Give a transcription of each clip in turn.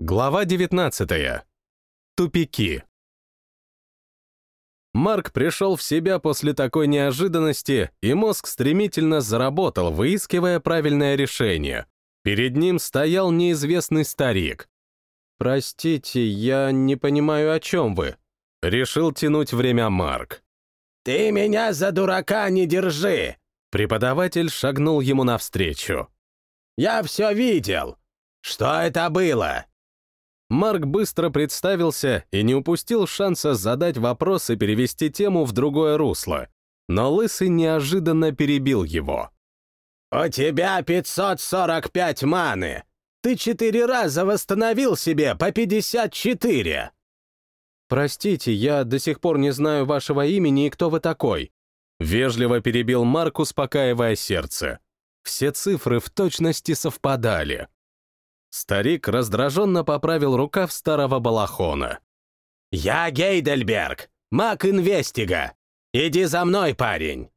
Глава 19. Тупики. Марк пришел в себя после такой неожиданности, и мозг стремительно заработал, выискивая правильное решение. Перед ним стоял неизвестный старик. «Простите, я не понимаю, о чем вы?» Решил тянуть время Марк. «Ты меня за дурака не держи!» Преподаватель шагнул ему навстречу. «Я все видел! Что это было?» Марк быстро представился и не упустил шанса задать вопрос и перевести тему в другое русло. Но Лысый неожиданно перебил его. «У тебя 545 маны! Ты четыре раза восстановил себе по 54!» «Простите, я до сих пор не знаю вашего имени и кто вы такой», Вежливо перебил Марк, успокаивая сердце. Все цифры в точности совпадали. Старик раздраженно поправил рукав старого балахона. «Я Гейдельберг, маг Инвестига. Иди за мной, парень!»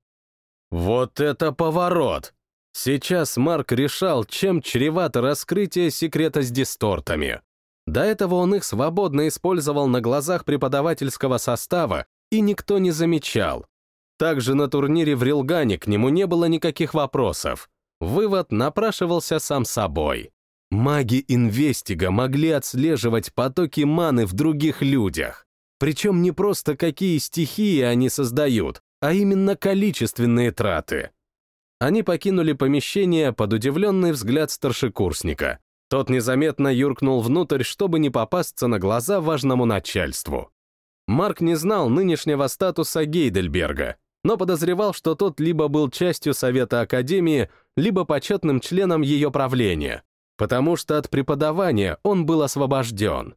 Вот это поворот! Сейчас Марк решал, чем чревато раскрытие секрета с дистортами. До этого он их свободно использовал на глазах преподавательского состава, и никто не замечал. Также на турнире в Рилгане к нему не было никаких вопросов. Вывод напрашивался сам собой. Маги Инвестига могли отслеживать потоки маны в других людях. Причем не просто какие стихии они создают, а именно количественные траты. Они покинули помещение под удивленный взгляд старшекурсника. Тот незаметно юркнул внутрь, чтобы не попасться на глаза важному начальству. Марк не знал нынешнего статуса Гейдельберга, но подозревал, что тот либо был частью Совета Академии, либо почетным членом ее правления потому что от преподавания он был освобожден.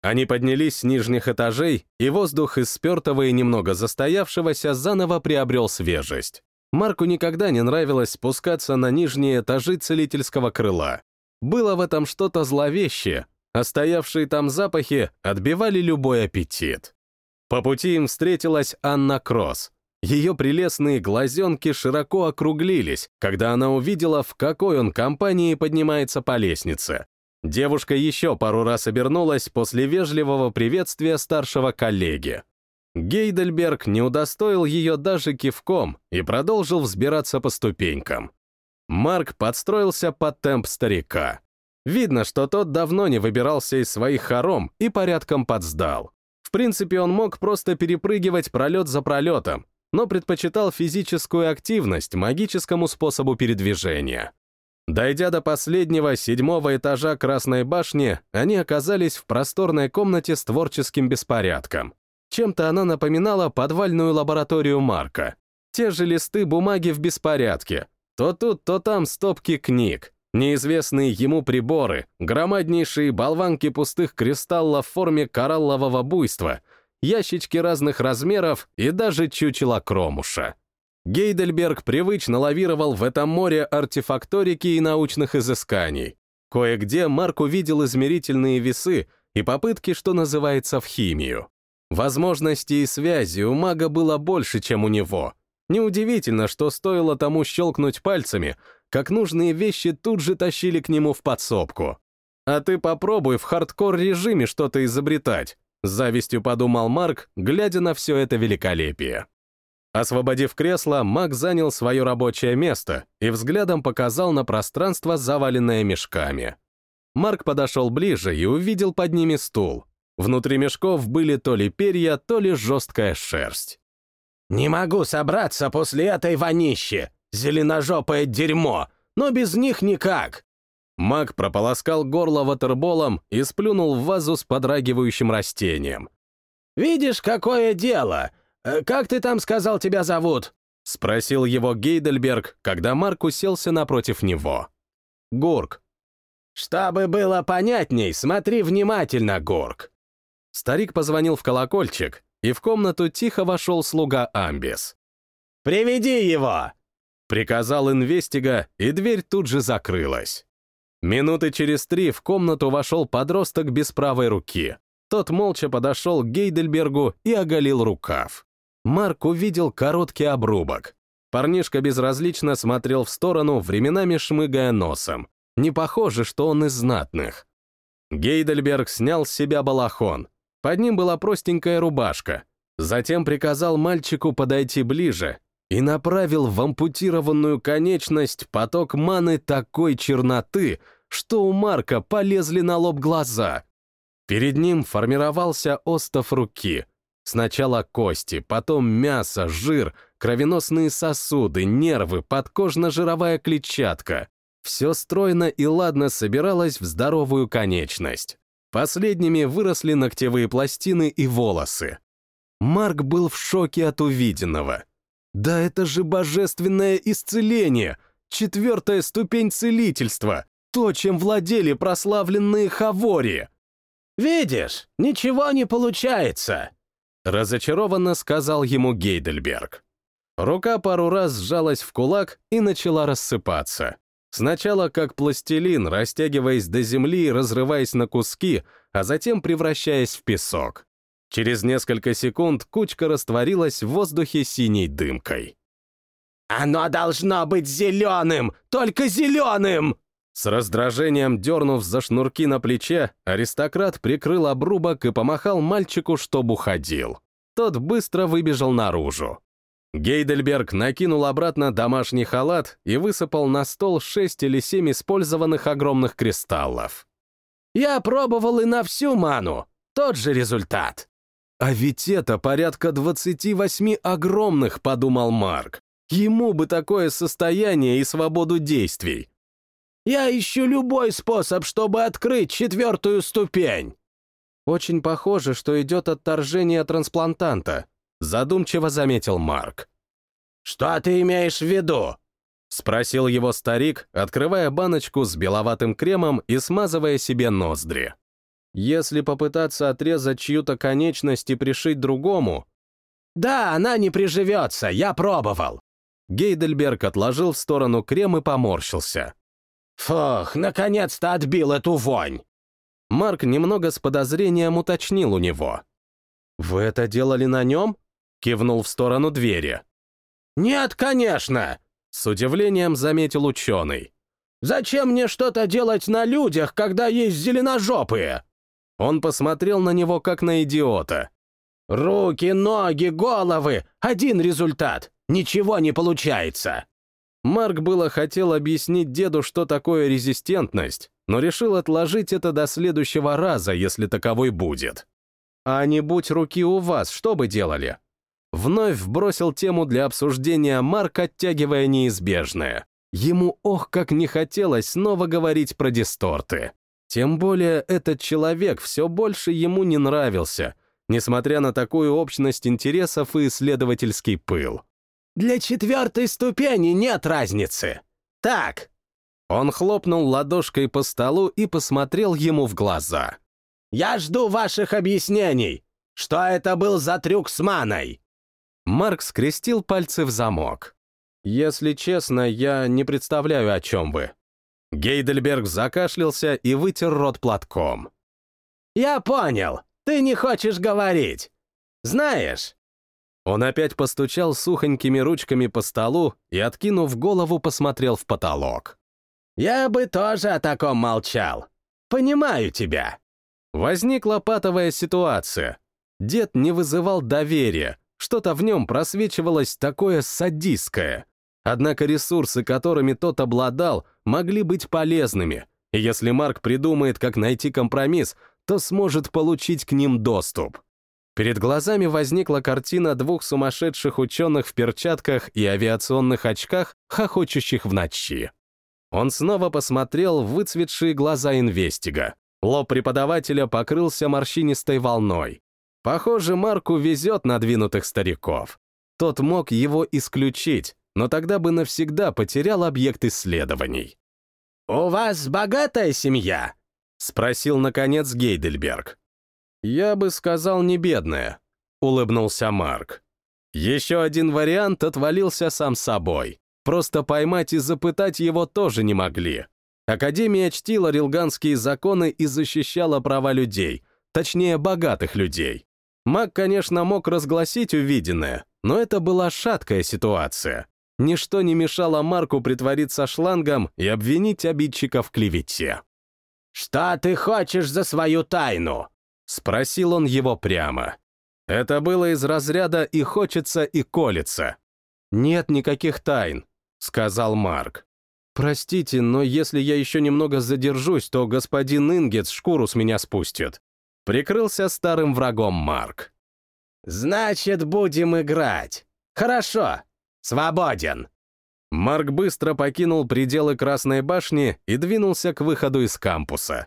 Они поднялись с нижних этажей, и воздух из спертого и немного застоявшегося заново приобрел свежесть. Марку никогда не нравилось спускаться на нижние этажи целительского крыла. Было в этом что-то зловещее, а стоявшие там запахи отбивали любой аппетит. По пути им встретилась Анна Кросс, ее прелестные глазенки широко округлились, когда она увидела, в какой он компании поднимается по лестнице. Девушка еще пару раз обернулась после вежливого приветствия старшего коллеги. Гейдельберг не удостоил ее даже кивком и продолжил взбираться по ступенькам. Марк подстроился под темп старика. Видно, что тот давно не выбирался из своих хором и порядком подсдал. В принципе, он мог просто перепрыгивать пролет за пролетом, но предпочитал физическую активность магическому способу передвижения. Дойдя до последнего, седьмого этажа Красной башни, они оказались в просторной комнате с творческим беспорядком. Чем-то она напоминала подвальную лабораторию Марка. Те же листы бумаги в беспорядке. То тут, то там стопки книг. Неизвестные ему приборы, громаднейшие болванки пустых кристаллов в форме кораллового буйства — ящички разных размеров и даже чучело кромуша. Гейдельберг привычно лавировал в этом море артефакторики и научных изысканий. Кое-где Марк увидел измерительные весы и попытки, что называется, в химию. Возможностей и связи у мага было больше, чем у него. Неудивительно, что стоило тому щелкнуть пальцами, как нужные вещи тут же тащили к нему в подсобку. А ты попробуй в хардкор-режиме что-то изобретать. С завистью подумал Марк, глядя на все это великолепие. Освободив кресло, Мак занял свое рабочее место и взглядом показал на пространство, заваленное мешками. Марк подошел ближе и увидел под ними стул. Внутри мешков были то ли перья, то ли жесткая шерсть. «Не могу собраться после этой вонищи! Зеленожопое дерьмо! Но без них никак!» Маг прополоскал горло ватерболом и сплюнул в вазу с подрагивающим растением. «Видишь, какое дело! Э, как ты там сказал, тебя зовут?» — спросил его Гейдельберг, когда Марк уселся напротив него. «Горг». «Чтобы было понятней, смотри внимательно, Горг». Старик позвонил в колокольчик, и в комнату тихо вошел слуга Амбис. «Приведи его!» — приказал инвестига, и дверь тут же закрылась. Минуты через три в комнату вошел подросток без правой руки. Тот молча подошел к Гейдельбергу и оголил рукав. Марк увидел короткий обрубок. Парнишка безразлично смотрел в сторону, временами шмыгая носом. Не похоже, что он из знатных. Гейдельберг снял с себя балахон. Под ним была простенькая рубашка. Затем приказал мальчику подойти ближе и направил в ампутированную конечность поток маны такой черноты, что у Марка полезли на лоб глаза. Перед ним формировался остов руки. Сначала кости, потом мясо, жир, кровеносные сосуды, нервы, подкожно-жировая клетчатка. Все стройно и ладно собиралось в здоровую конечность. Последними выросли ногтевые пластины и волосы. Марк был в шоке от увиденного. Да это же божественное исцеление! Четвертая ступень целительства! То, чем владели прославленные Хавори! «Видишь, ничего не получается!» Разочарованно сказал ему Гейдельберг. Рука пару раз сжалась в кулак и начала рассыпаться. Сначала как пластилин, растягиваясь до земли и разрываясь на куски, а затем превращаясь в песок. Через несколько секунд кучка растворилась в воздухе синей дымкой. «Оно должно быть зеленым! Только зеленым!» С раздражением дернув за шнурки на плече, аристократ прикрыл обрубок и помахал мальчику, чтобы уходил. Тот быстро выбежал наружу. Гейдельберг накинул обратно домашний халат и высыпал на стол шесть или семь использованных огромных кристаллов. «Я пробовал и на всю ману. Тот же результат». «А ведь это порядка 28 огромных», — подумал Марк. «Ему бы такое состояние и свободу действий». «Я ищу любой способ, чтобы открыть четвертую ступень». «Очень похоже, что идет отторжение трансплантанта», задумчиво заметил Марк. «Что ты имеешь в виду?» — спросил его старик, открывая баночку с беловатым кремом и смазывая себе ноздри. «Если попытаться отрезать чью-то конечность и пришить другому...» «Да, она не приживется, я пробовал». Гейдельберг отложил в сторону крем и поморщился. «Фух, наконец-то отбил эту вонь!» Марк немного с подозрением уточнил у него. «Вы это делали на нем?» Кивнул в сторону двери. «Нет, конечно!» С удивлением заметил ученый. «Зачем мне что-то делать на людях, когда есть зеленожопые?» Он посмотрел на него, как на идиота. «Руки, ноги, головы! Один результат! Ничего не получается!» Марк было хотел объяснить деду, что такое резистентность, но решил отложить это до следующего раза, если таковой будет. «А не будь руки у вас, что бы делали?» Вновь бросил тему для обсуждения Марк, оттягивая неизбежное. Ему ох, как не хотелось снова говорить про дисторты. Тем более этот человек все больше ему не нравился, несмотря на такую общность интересов и исследовательский пыл. «Для четвертой ступени нет разницы. Так!» Он хлопнул ладошкой по столу и посмотрел ему в глаза. «Я жду ваших объяснений. Что это был за трюк с маной?» Марк скрестил пальцы в замок. «Если честно, я не представляю, о чем вы». Гейдельберг закашлялся и вытер рот платком. «Я понял. Ты не хочешь говорить. Знаешь...» Он опять постучал сухонькими ручками по столу и, откинув голову, посмотрел в потолок. «Я бы тоже о таком молчал. Понимаю тебя». Возникла патовая ситуация. Дед не вызывал доверия, что-то в нем просвечивалось такое садистское. Однако ресурсы, которыми тот обладал, могли быть полезными, и если Марк придумает, как найти компромисс, то сможет получить к ним доступ. Перед глазами возникла картина двух сумасшедших ученых в перчатках и авиационных очках, хохочущих в ночи. Он снова посмотрел в выцветшие глаза инвестига. Лоб преподавателя покрылся морщинистой волной. Похоже, Марку везет надвинутых стариков. Тот мог его исключить, но тогда бы навсегда потерял объект исследований. «У вас богатая семья?» — спросил, наконец, Гейдельберг. «Я бы сказал, не бедная», — улыбнулся Марк. Еще один вариант отвалился сам собой. Просто поймать и запытать его тоже не могли. Академия чтила рилганские законы и защищала права людей, точнее, богатых людей. Маг, конечно, мог разгласить увиденное, но это была шаткая ситуация. Ничто не мешало Марку притвориться шлангом и обвинить обидчика в клевете. «Что ты хочешь за свою тайну?» — спросил он его прямо. Это было из разряда «и хочется, и колется». «Нет никаких тайн», — сказал Марк. «Простите, но если я еще немного задержусь, то господин Ингец шкуру с меня спустит». Прикрылся старым врагом Марк. «Значит, будем играть. Хорошо. Свободен». Марк быстро покинул пределы Красной башни и двинулся к выходу из кампуса.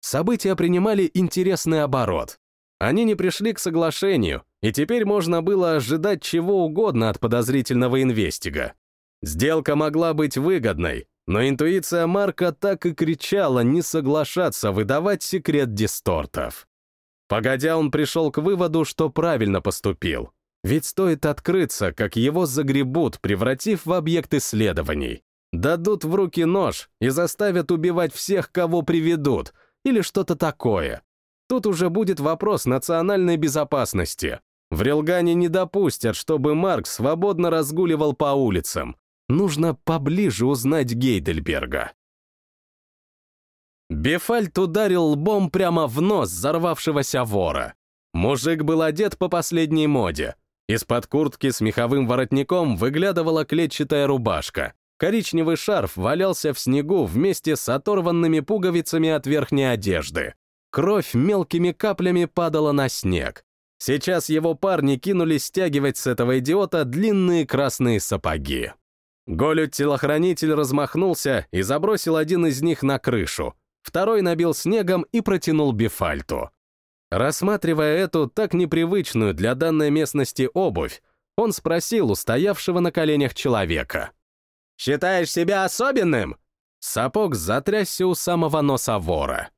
События принимали интересный оборот. Они не пришли к соглашению, и теперь можно было ожидать чего угодно от подозрительного инвестига. Сделка могла быть выгодной, но интуиция Марка так и кричала не соглашаться выдавать секрет дистортов. Погодя, он пришел к выводу, что правильно поступил. Ведь стоит открыться, как его загребут, превратив в объект исследований. Дадут в руки нож и заставят убивать всех, кого приведут, или что-то такое. Тут уже будет вопрос национальной безопасности. В Релгане не допустят, чтобы Марк свободно разгуливал по улицам. Нужно поближе узнать Гейдельберга. Бефальт ударил лбом прямо в нос взорвавшегося вора. Мужик был одет по последней моде, из-под куртки с меховым воротником выглядывала клетчатая рубашка. Коричневый шарф валялся в снегу вместе с оторванными пуговицами от верхней одежды. Кровь мелкими каплями падала на снег. Сейчас его парни кинулись стягивать с этого идиота длинные красные сапоги. Голют-телохранитель размахнулся и забросил один из них на крышу. Второй набил снегом и протянул Бифальту. Рассматривая эту так непривычную для данной местности обувь, он спросил у стоявшего на коленях человека. «Считаешь себя особенным?» Сапог затрясся у самого носа вора.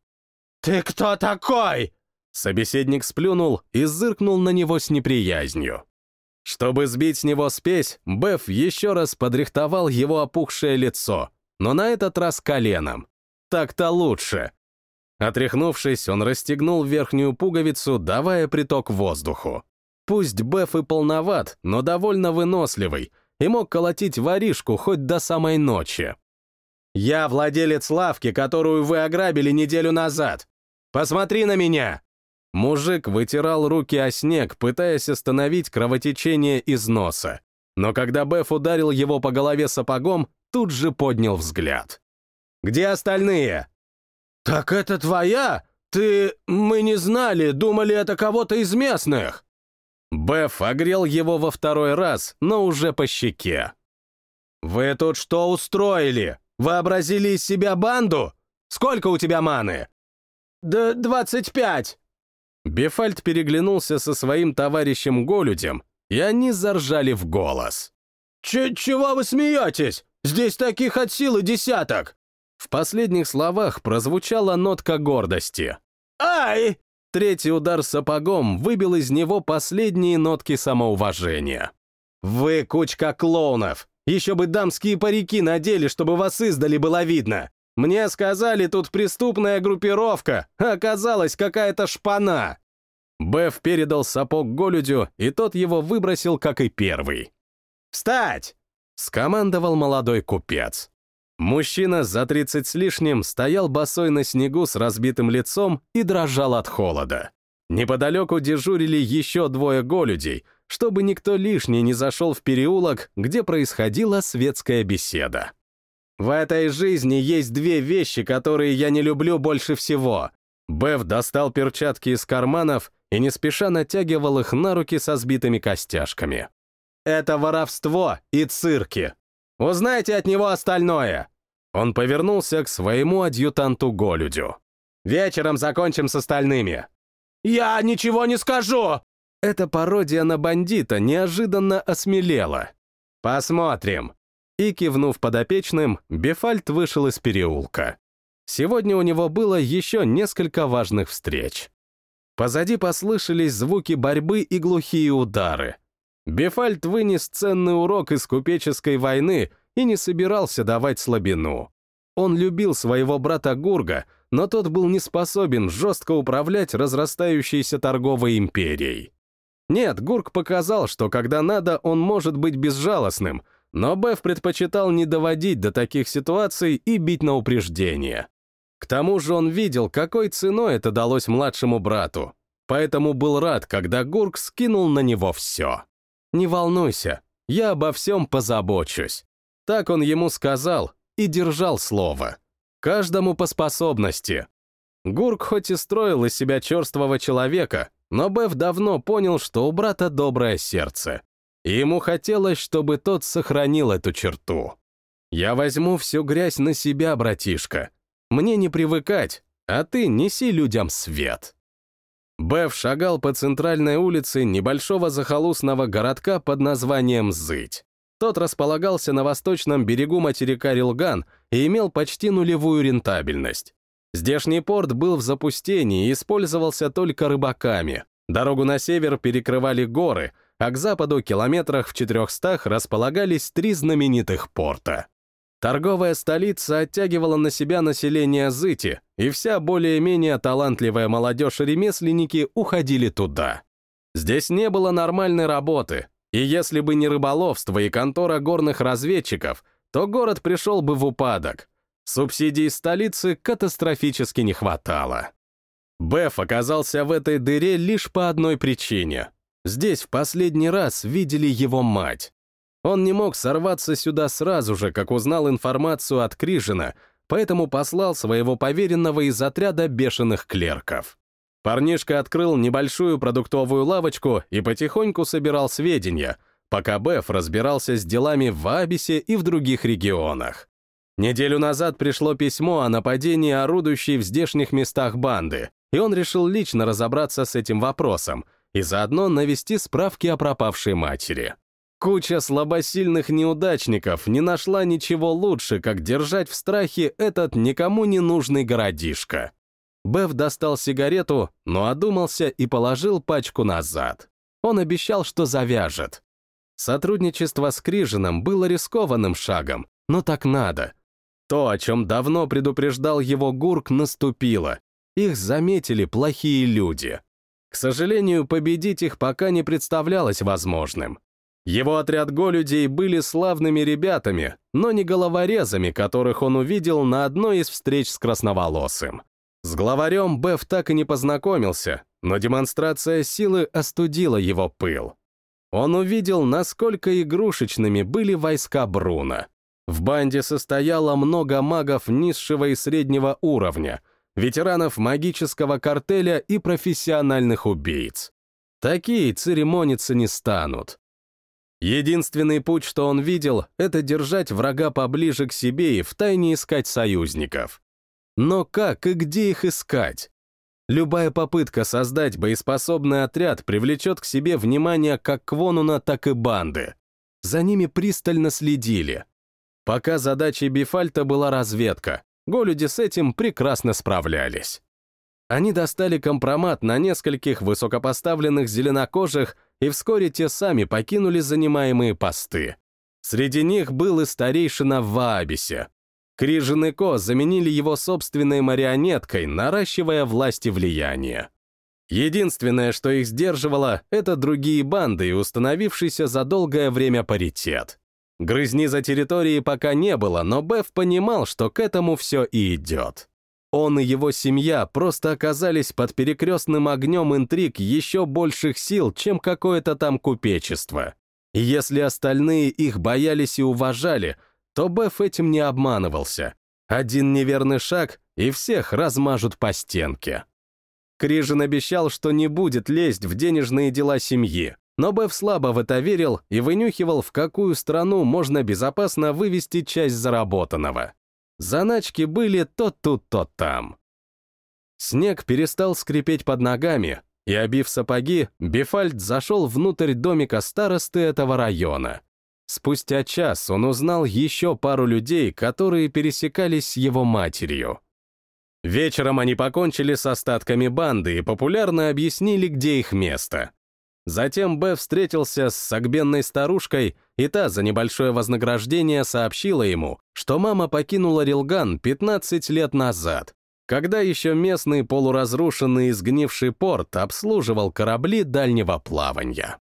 «Ты кто такой?» Собеседник сплюнул и зыркнул на него с неприязнью. Чтобы сбить с него спесь, Беф еще раз подрихтовал его опухшее лицо, но на этот раз коленом. Так-то лучше. Отряхнувшись, он расстегнул верхнюю пуговицу, давая приток воздуху. Пусть Беф и полноват, но довольно выносливый, и мог колотить воришку хоть до самой ночи. «Я владелец лавки, которую вы ограбили неделю назад. Посмотри на меня!» Мужик вытирал руки о снег, пытаясь остановить кровотечение из носа. Но когда Беф ударил его по голове сапогом, тут же поднял взгляд. «Где остальные?» «Так это твоя? Ты... Мы не знали, думали, это кого-то из местных!» Беф огрел его во второй раз, но уже по щеке. «Вы тут что устроили? Вообразили из себя банду? Сколько у тебя маны?» «Да двадцать пять!» Бефальд переглянулся со своим товарищем Голюдем, и они заржали в голос. «Чего вы смеетесь? Здесь таких от силы десяток!» В последних словах прозвучала нотка гордости. «Ай!» Третий удар сапогом выбил из него последние нотки самоуважения. «Вы кучка клоунов! Еще бы дамские парики надели, чтобы вас издали было видно! Мне сказали, тут преступная группировка, а оказалась какая-то шпана!» Беф передал сапог Голюдю, и тот его выбросил, как и первый. «Встать!» — скомандовал молодой купец. Мужчина за 30 с лишним стоял босой на снегу с разбитым лицом и дрожал от холода. Неподалеку дежурили еще двое голюдей, чтобы никто лишний не зашел в переулок, где происходила светская беседа. В этой жизни есть две вещи, которые я не люблю больше всего. Беф достал перчатки из карманов и не спеша натягивал их на руки со сбитыми костяшками. Это воровство и цирки. Узнайте от него остальное!» Он повернулся к своему адъютанту Голюдю. «Вечером закончим с остальными». «Я ничего не скажу!» Эта пародия на бандита неожиданно осмелела. «Посмотрим». И, кивнув подопечным, Бефальт вышел из переулка. Сегодня у него было еще несколько важных встреч. Позади послышались звуки борьбы и глухие удары. Бефальт вынес ценный урок из купеческой войны и не собирался давать слабину. Он любил своего брата Гурга, но тот был не способен жестко управлять разрастающейся торговой империей. Нет, Гург показал, что когда надо, он может быть безжалостным, но Беф предпочитал не доводить до таких ситуаций и бить на упреждение. К тому же он видел, какой ценой это далось младшему брату, поэтому был рад, когда Гурк скинул на него все. «Не волнуйся, я обо всем позабочусь». Так он ему сказал и держал слово. Каждому по способности. Гурк хоть и строил из себя черствого человека, но Беф давно понял, что у брата доброе сердце. И ему хотелось, чтобы тот сохранил эту черту. «Я возьму всю грязь на себя, братишка. Мне не привыкать, а ты неси людям свет». Беф шагал по центральной улице небольшого захолустного городка под названием Зыть. Тот располагался на восточном берегу материка Рилган и имел почти нулевую рентабельность. Здешний порт был в запустении и использовался только рыбаками. Дорогу на север перекрывали горы, а к западу километрах в 400 располагались три знаменитых порта. Торговая столица оттягивала на себя население Зыти, и вся более-менее талантливая молодежь-ремесленники уходили туда. Здесь не было нормальной работы, и если бы не рыболовство и контора горных разведчиков, то город пришел бы в упадок. Субсидий столицы катастрофически не хватало. Беф оказался в этой дыре лишь по одной причине. Здесь в последний раз видели его мать. Он не мог сорваться сюда сразу же, как узнал информацию от Крижина, поэтому послал своего поверенного из отряда бешеных клерков. Парнишка открыл небольшую продуктовую лавочку и потихоньку собирал сведения, пока Беф разбирался с делами в Абисе и в других регионах. Неделю назад пришло письмо о нападении орудующей в здешних местах банды, и он решил лично разобраться с этим вопросом и заодно навести справки о пропавшей матери. Куча слабосильных неудачников не нашла ничего лучше, как держать в страхе этот никому не нужный городишко. Беф достал сигарету, но одумался и положил пачку назад. Он обещал, что завяжет. Сотрудничество с Крижином было рискованным шагом, но так надо. То, о чем давно предупреждал его Гурк, наступило. Их заметили плохие люди. К сожалению, победить их пока не представлялось возможным. Его отряд голюдей были славными ребятами, но не головорезами, которых он увидел на одной из встреч с Красноволосым. С главарем Беф так и не познакомился, но демонстрация силы остудила его пыл. Он увидел, насколько игрушечными были войска Бруна. В банде состояло много магов низшего и среднего уровня, ветеранов магического картеля и профессиональных убийц. Такие церемониться не станут. Единственный путь, что он видел, это держать врага поближе к себе и втайне искать союзников. Но как и где их искать? Любая попытка создать боеспособный отряд привлечет к себе внимание как Квонуна, так и банды. За ними пристально следили. Пока задачей Бифальта была разведка, голюди с этим прекрасно справлялись. Они достали компромат на нескольких высокопоставленных зеленокожих и вскоре те сами покинули занимаемые посты. Среди них был и старейшина в Ваабисе. Крижин и Ко заменили его собственной марионеткой, наращивая власть и влияние. Единственное, что их сдерживало, это другие банды и установившийся за долгое время паритет. Грызни за территорией пока не было, но Беф понимал, что к этому все и идет. Он и его семья просто оказались под перекрестным огнем интриг еще больших сил, чем какое-то там купечество. И если остальные их боялись и уважали, то Беф этим не обманывался. Один неверный шаг, и всех размажут по стенке. Крижин обещал, что не будет лезть в денежные дела семьи, но Беф слабо в это верил и вынюхивал, в какую страну можно безопасно вывести часть заработанного. Заначки были то тут, то там. Снег перестал скрипеть под ногами, и, обив сапоги, Бефальд зашел внутрь домика старосты этого района. Спустя час он узнал еще пару людей, которые пересекались с его матерью. Вечером они покончили с остатками банды и популярно объяснили, где их место. Затем Б встретился с согбенной старушкой, и та за небольшое вознаграждение сообщила ему, что мама покинула Рилган 15 лет назад, когда еще местный полуразрушенный и сгнивший порт обслуживал корабли дальнего плавания.